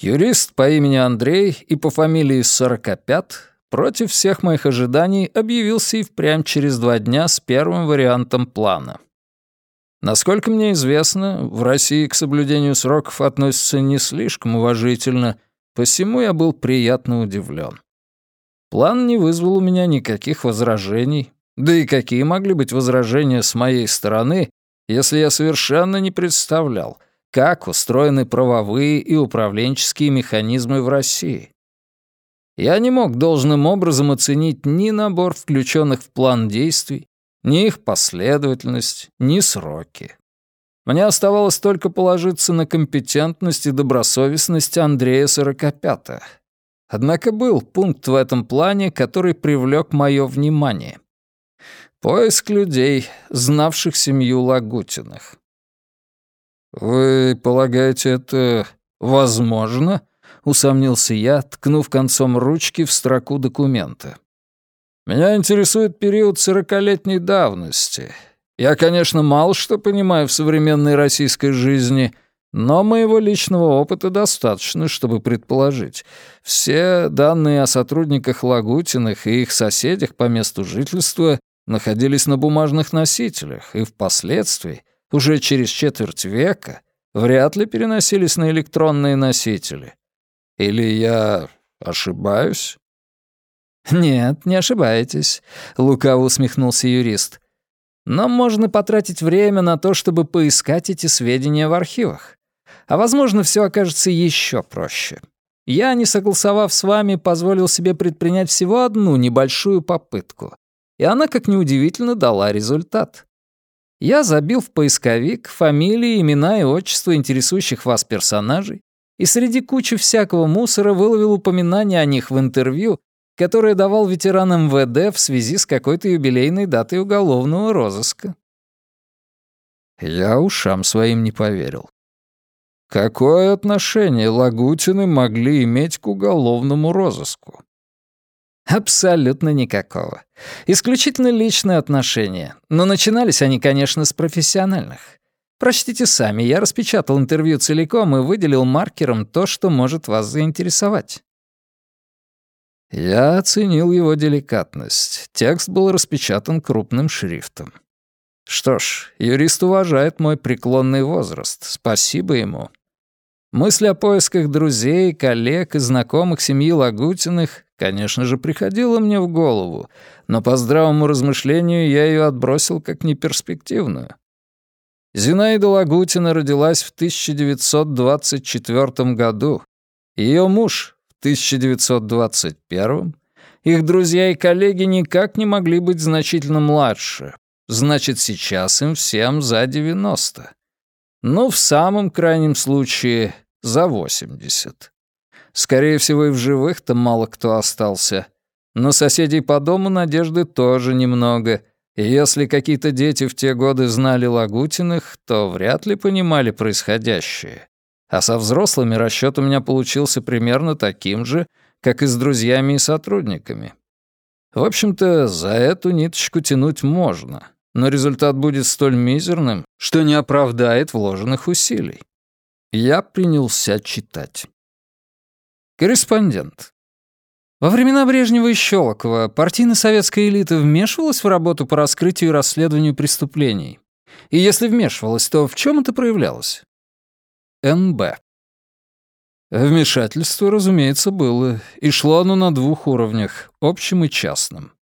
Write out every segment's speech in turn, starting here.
Юрист по имени Андрей и по фамилии Сорокопят против всех моих ожиданий объявился и впрямь через два дня с первым вариантом плана. Насколько мне известно, в России к соблюдению сроков относятся не слишком уважительно, посему я был приятно удивлен. План не вызвал у меня никаких возражений, да и какие могли быть возражения с моей стороны, если я совершенно не представлял, как устроены правовые и управленческие механизмы в России. Я не мог должным образом оценить ни набор включенных в план действий, ни их последовательность, ни сроки. Мне оставалось только положиться на компетентность и добросовестность Андрея Сорокопята. Однако был пункт в этом плане, который привлек мое внимание. Поиск людей, знавших семью Лагутиных. «Вы полагаете, это возможно?» — усомнился я, ткнув концом ручки в строку документа. Меня интересует период сорокалетней давности. Я, конечно, мало что понимаю в современной российской жизни, но моего личного опыта достаточно, чтобы предположить. Все данные о сотрудниках Лагутиных и их соседях по месту жительства находились на бумажных носителях и впоследствии, уже через четверть века, вряд ли переносились на электронные носители. Или я ошибаюсь? «Нет, не ошибаетесь», — лукаво усмехнулся юрист. «Но можно потратить время на то, чтобы поискать эти сведения в архивах. А возможно, все окажется еще проще. Я, не согласовав с вами, позволил себе предпринять всего одну небольшую попытку. И она, как неудивительно, дала результат. Я забил в поисковик фамилии, имена и отчества интересующих вас персонажей, и среди кучи всякого мусора выловил упоминания о них в интервью которое давал ветеран МВД в связи с какой-то юбилейной датой уголовного розыска. Я ушам своим не поверил. Какое отношение Лагутины могли иметь к уголовному розыску? Абсолютно никакого. Исключительно личные отношения. Но начинались они, конечно, с профессиональных. Прочтите сами, я распечатал интервью целиком и выделил маркером то, что может вас заинтересовать. Я оценил его деликатность. Текст был распечатан крупным шрифтом. Что ж, юрист уважает мой преклонный возраст. Спасибо ему. Мысль о поисках друзей, коллег и знакомых семьи Лагутиных, конечно же, приходила мне в голову, но по здравому размышлению я ее отбросил как неперспективную. Зинаида Лагутина родилась в 1924 году. Ее муж, 1921 их друзья и коллеги никак не могли быть значительно младше. Значит, сейчас им всем за 90. Ну, в самом крайнем случае, за 80. Скорее всего, и в живых-то мало кто остался. Но соседей по дому надежды тоже немного. И если какие-то дети в те годы знали Лагутиных, то вряд ли понимали происходящее. А со взрослыми расчет у меня получился примерно таким же, как и с друзьями и сотрудниками. В общем-то, за эту ниточку тянуть можно, но результат будет столь мизерным, что не оправдает вложенных усилий. Я принялся читать. Корреспондент. Во времена Брежнева и Щелокова партийно-советская элита вмешивалась в работу по раскрытию и расследованию преступлений. И если вмешивалась, то в чем это проявлялось? НБ. Вмешательство, разумеется, было, и шло оно на двух уровнях — общем и частном.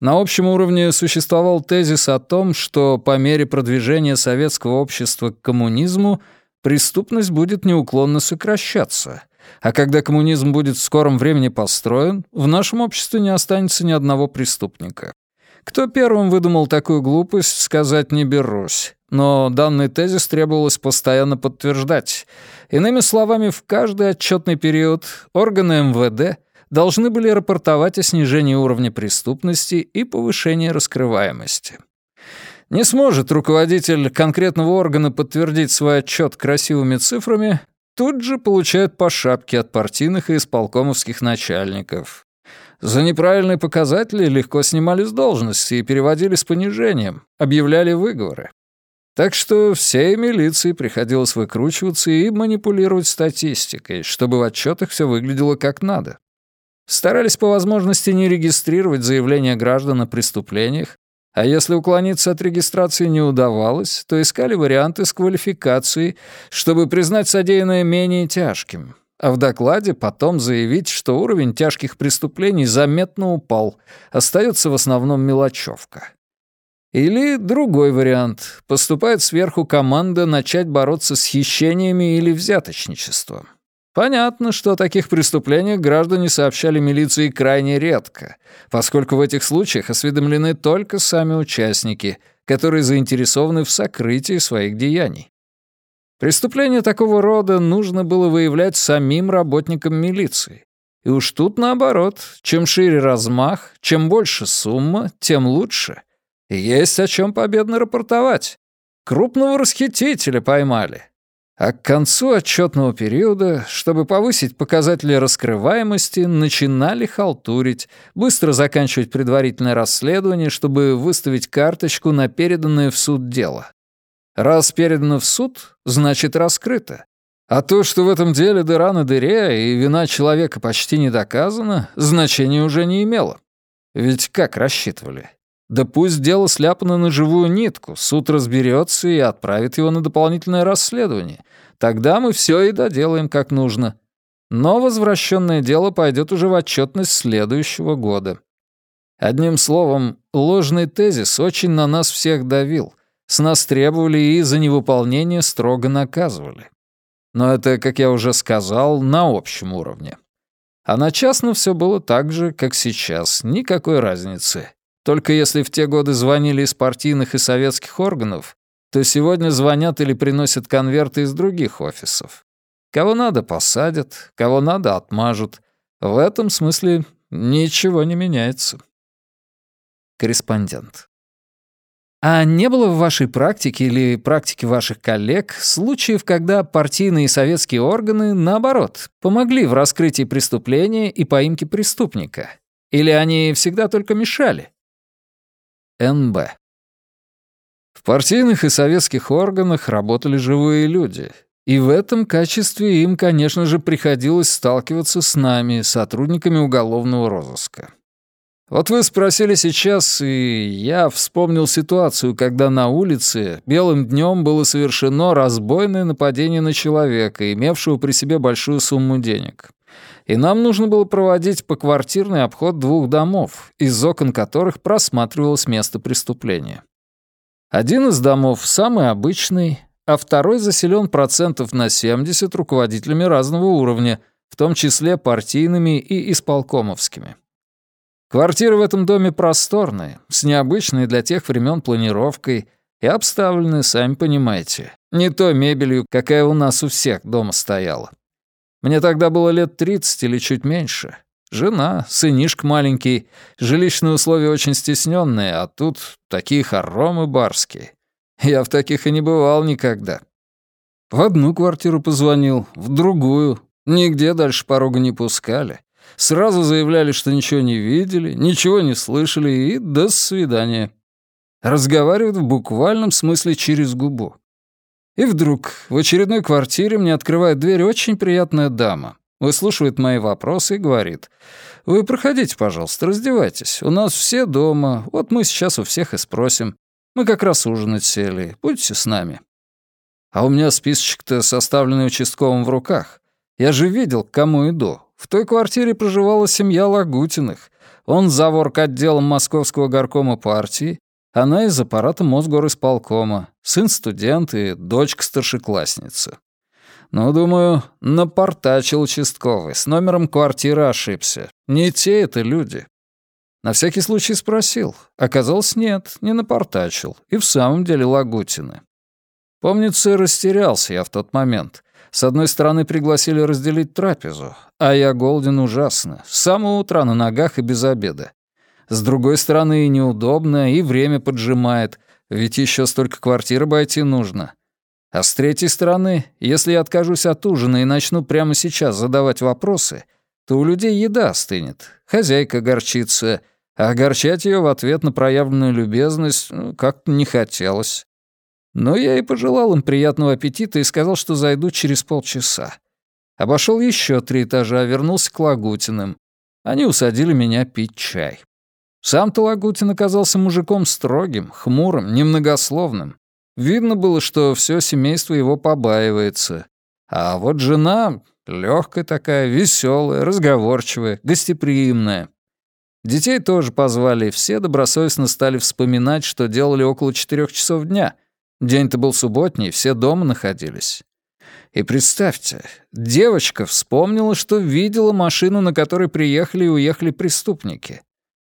На общем уровне существовал тезис о том, что по мере продвижения советского общества к коммунизму преступность будет неуклонно сокращаться, а когда коммунизм будет в скором времени построен, в нашем обществе не останется ни одного преступника. Кто первым выдумал такую глупость, сказать не берусь. Но данный тезис требовалось постоянно подтверждать. Иными словами, в каждый отчетный период органы МВД должны были рапортовать о снижении уровня преступности и повышении раскрываемости. Не сможет руководитель конкретного органа подтвердить свой отчет красивыми цифрами, тут же получают по шапке от партийных и исполкомовских начальников. За неправильные показатели легко снимали с должности и переводили с понижением, объявляли выговоры. Так что всей милиции приходилось выкручиваться и манипулировать статистикой, чтобы в отчетах все выглядело как надо. Старались по возможности не регистрировать заявления граждан о преступлениях, а если уклониться от регистрации не удавалось, то искали варианты с квалификацией, чтобы признать содеянное менее тяжким, а в докладе потом заявить, что уровень тяжких преступлений заметно упал, остается в основном мелочевка. Или другой вариант. Поступает сверху команда начать бороться с хищениями или взяточничеством. Понятно, что о таких преступлениях граждане сообщали милиции крайне редко, поскольку в этих случаях осведомлены только сами участники, которые заинтересованы в сокрытии своих деяний. Преступления такого рода нужно было выявлять самим работникам милиции. И уж тут наоборот, чем шире размах, чем больше сумма, тем лучше. Есть о чем победно рапортовать. Крупного расхитителя поймали. А к концу отчетного периода, чтобы повысить показатели раскрываемости, начинали халтурить, быстро заканчивать предварительное расследование, чтобы выставить карточку на переданное в суд дело. Раз передано в суд, значит раскрыто. А то, что в этом деле дыра на дыре и вина человека почти не доказана, значения уже не имело. Ведь как рассчитывали? Да пусть дело сляпано на живую нитку, суд разберется и отправит его на дополнительное расследование. Тогда мы все и доделаем как нужно. Но возвращенное дело пойдет уже в отчетность следующего года. Одним словом, ложный тезис очень на нас всех давил, с нас требовали и за невыполнение строго наказывали. Но это, как я уже сказал, на общем уровне. А на частном все было так же, как сейчас, никакой разницы. Только если в те годы звонили из партийных и советских органов, то сегодня звонят или приносят конверты из других офисов. Кого надо, посадят, кого надо, отмажут. В этом смысле ничего не меняется. Корреспондент. А не было в вашей практике или практике ваших коллег случаев, когда партийные и советские органы, наоборот, помогли в раскрытии преступления и поимке преступника? Или они всегда только мешали? НБ. В партийных и советских органах работали живые люди, и в этом качестве им, конечно же, приходилось сталкиваться с нами, сотрудниками уголовного розыска. Вот вы спросили сейчас, и я вспомнил ситуацию, когда на улице белым днем было совершено разбойное нападение на человека, имевшего при себе большую сумму денег. И нам нужно было проводить поквартирный обход двух домов, из окон которых просматривалось место преступления. Один из домов самый обычный, а второй заселен процентов на 70 руководителями разного уровня, в том числе партийными и исполкомовскими. Квартиры в этом доме просторные, с необычной для тех времен планировкой и обставлены, сами понимаете, не той мебелью, какая у нас у всех дома стояла. Мне тогда было лет 30 или чуть меньше. Жена, сынишка маленький, жилищные условия очень стесненные, а тут такие хоромы барские. Я в таких и не бывал никогда. В одну квартиру позвонил, в другую. Нигде дальше порога не пускали. Сразу заявляли, что ничего не видели, ничего не слышали и до свидания. Разговаривают в буквальном смысле через губу. И вдруг в очередной квартире мне открывает дверь очень приятная дама. Выслушивает мои вопросы и говорит, «Вы проходите, пожалуйста, раздевайтесь. У нас все дома, вот мы сейчас у всех и спросим. Мы как раз ужинать сели, будьте с нами». А у меня списочек-то составленный участковым в руках. Я же видел, к кому иду. В той квартире проживала семья Лагутиных. Он завор к отделам Московского горкома партии, она из аппарата Мосгорисполкома, сын студент и дочка старшеклассницы. Ну, думаю, напортачил участковый, с номером квартиры ошибся. Не те это люди. На всякий случай спросил. Оказалось, нет, не напортачил. И в самом деле Лагутины. Помнится, растерялся я в тот момент. С одной стороны, пригласили разделить трапезу, а я голоден ужасно, с самого утра на ногах и без обеда. С другой стороны, и неудобно, и время поджимает, ведь еще столько квартир обойти нужно. А с третьей стороны, если я откажусь от ужина и начну прямо сейчас задавать вопросы, то у людей еда остынет, хозяйка горчится, а огорчать ее в ответ на проявленную любезность ну, как-то не хотелось. Но я и пожелал им приятного аппетита и сказал, что зайду через полчаса. Обошел еще три этажа, вернулся к Лагутиным. Они усадили меня пить чай. Сам-то Лагутин оказался мужиком строгим, хмурым, немногословным. Видно было, что все семейство его побаивается. А вот жена легкая такая, веселая, разговорчивая, гостеприимная. Детей тоже позвали, все добросовестно стали вспоминать, что делали около четырех часов дня. День-то был субботний, все дома находились. И представьте, девочка вспомнила, что видела машину, на которой приехали и уехали преступники.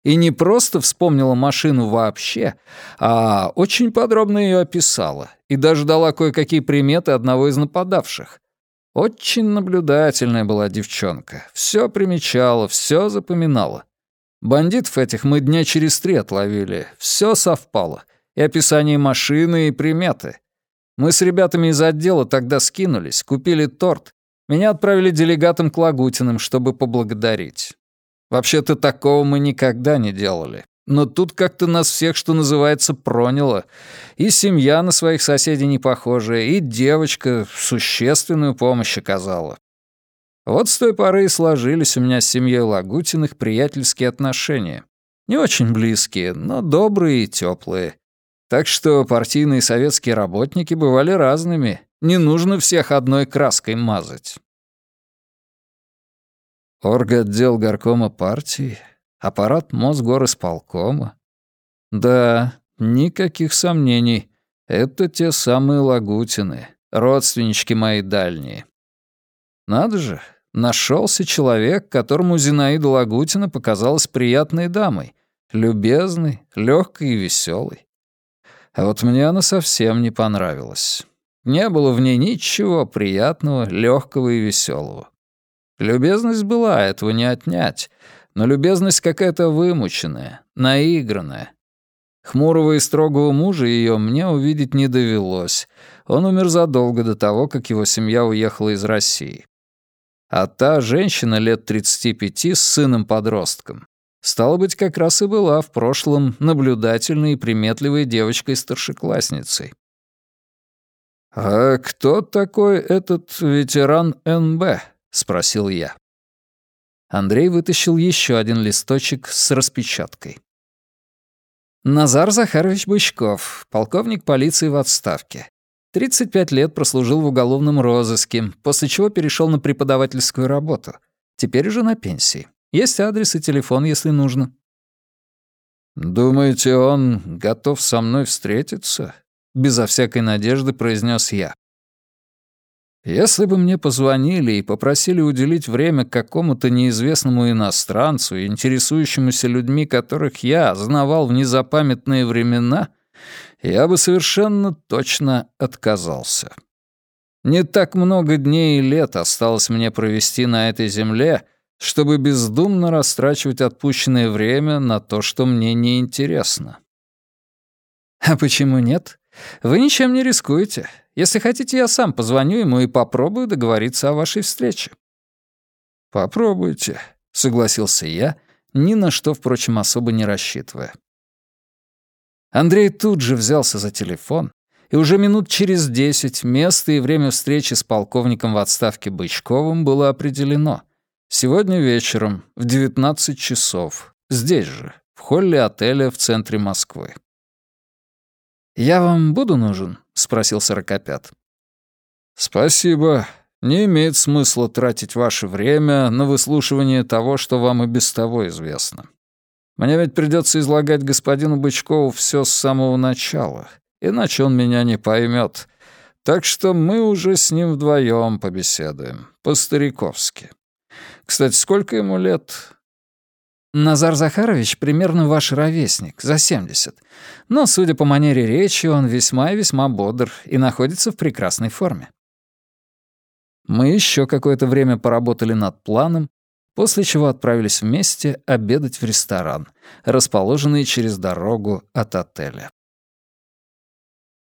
И не просто вспомнила машину вообще, а очень подробно ее описала и даже дала кое-какие приметы одного из нападавших. Очень наблюдательная была девчонка. Все примечала, все запоминала. Бандитов этих мы дня через три отловили. Все совпало. И описание машины, и приметы. Мы с ребятами из отдела тогда скинулись, купили торт. Меня отправили делегатом к Лагутиным, чтобы поблагодарить. Вообще-то такого мы никогда не делали. Но тут как-то нас всех, что называется, проняло. И семья на своих соседей не похожая, и девочка существенную помощь оказала. Вот с той поры и сложились у меня с семьей Лагутиных приятельские отношения. Не очень близкие, но добрые и теплые. Так что партийные советские работники бывали разными. Не нужно всех одной краской мазать. Орготдел горкома партии, аппарат Мосгорисполкома. Да, никаких сомнений. Это те самые Лагутины, родственнички мои дальние. Надо же, нашелся человек, которому Зинаида Лагутина показалась приятной дамой, любезной, легкой и веселой. А вот мне она совсем не понравилась. Не было в ней ничего приятного, легкого и веселого. Любезность была, этого не отнять, но любезность какая-то вымученная, наигранная. Хмурого и строгого мужа ее мне увидеть не довелось. Он умер задолго до того, как его семья уехала из России. А та женщина лет 35 с сыном-подростком, стало быть, как раз и была в прошлом наблюдательной и приметливой девочкой-старшеклассницей. «А кто такой этот ветеран НБ?» — спросил я. Андрей вытащил еще один листочек с распечаткой. Назар Захарович Бычков, полковник полиции в отставке. 35 лет прослужил в уголовном розыске, после чего перешел на преподавательскую работу. Теперь уже на пенсии. Есть адрес и телефон, если нужно. «Думаете, он готов со мной встретиться?» Безо всякой надежды произнес я. Если бы мне позвонили и попросили уделить время какому-то неизвестному иностранцу, интересующемуся людьми, которых я знавал в незапамятные времена, я бы совершенно точно отказался. Не так много дней и лет осталось мне провести на этой земле, чтобы бездумно растрачивать отпущенное время на то, что мне не интересно. А почему нет? Вы ничем не рискуете. Если хотите, я сам позвоню ему и попробую договориться о вашей встрече. Попробуйте, согласился я, ни на что, впрочем, особо не рассчитывая. Андрей тут же взялся за телефон, и уже минут через десять место и время встречи с полковником в отставке Бычковым было определено. Сегодня вечером в 19 часов, здесь же, в холле отеля в центре Москвы. «Я вам буду нужен?» — спросил Сорокопят. «Спасибо. Не имеет смысла тратить ваше время на выслушивание того, что вам и без того известно. Мне ведь придется излагать господину Бычкову все с самого начала, иначе он меня не поймет. Так что мы уже с ним вдвоем побеседуем, по-стариковски. Кстати, сколько ему лет?» «Назар Захарович примерно ваш ровесник, за 70. Но, судя по манере речи, он весьма и весьма бодр и находится в прекрасной форме». Мы еще какое-то время поработали над планом, после чего отправились вместе обедать в ресторан, расположенный через дорогу от отеля.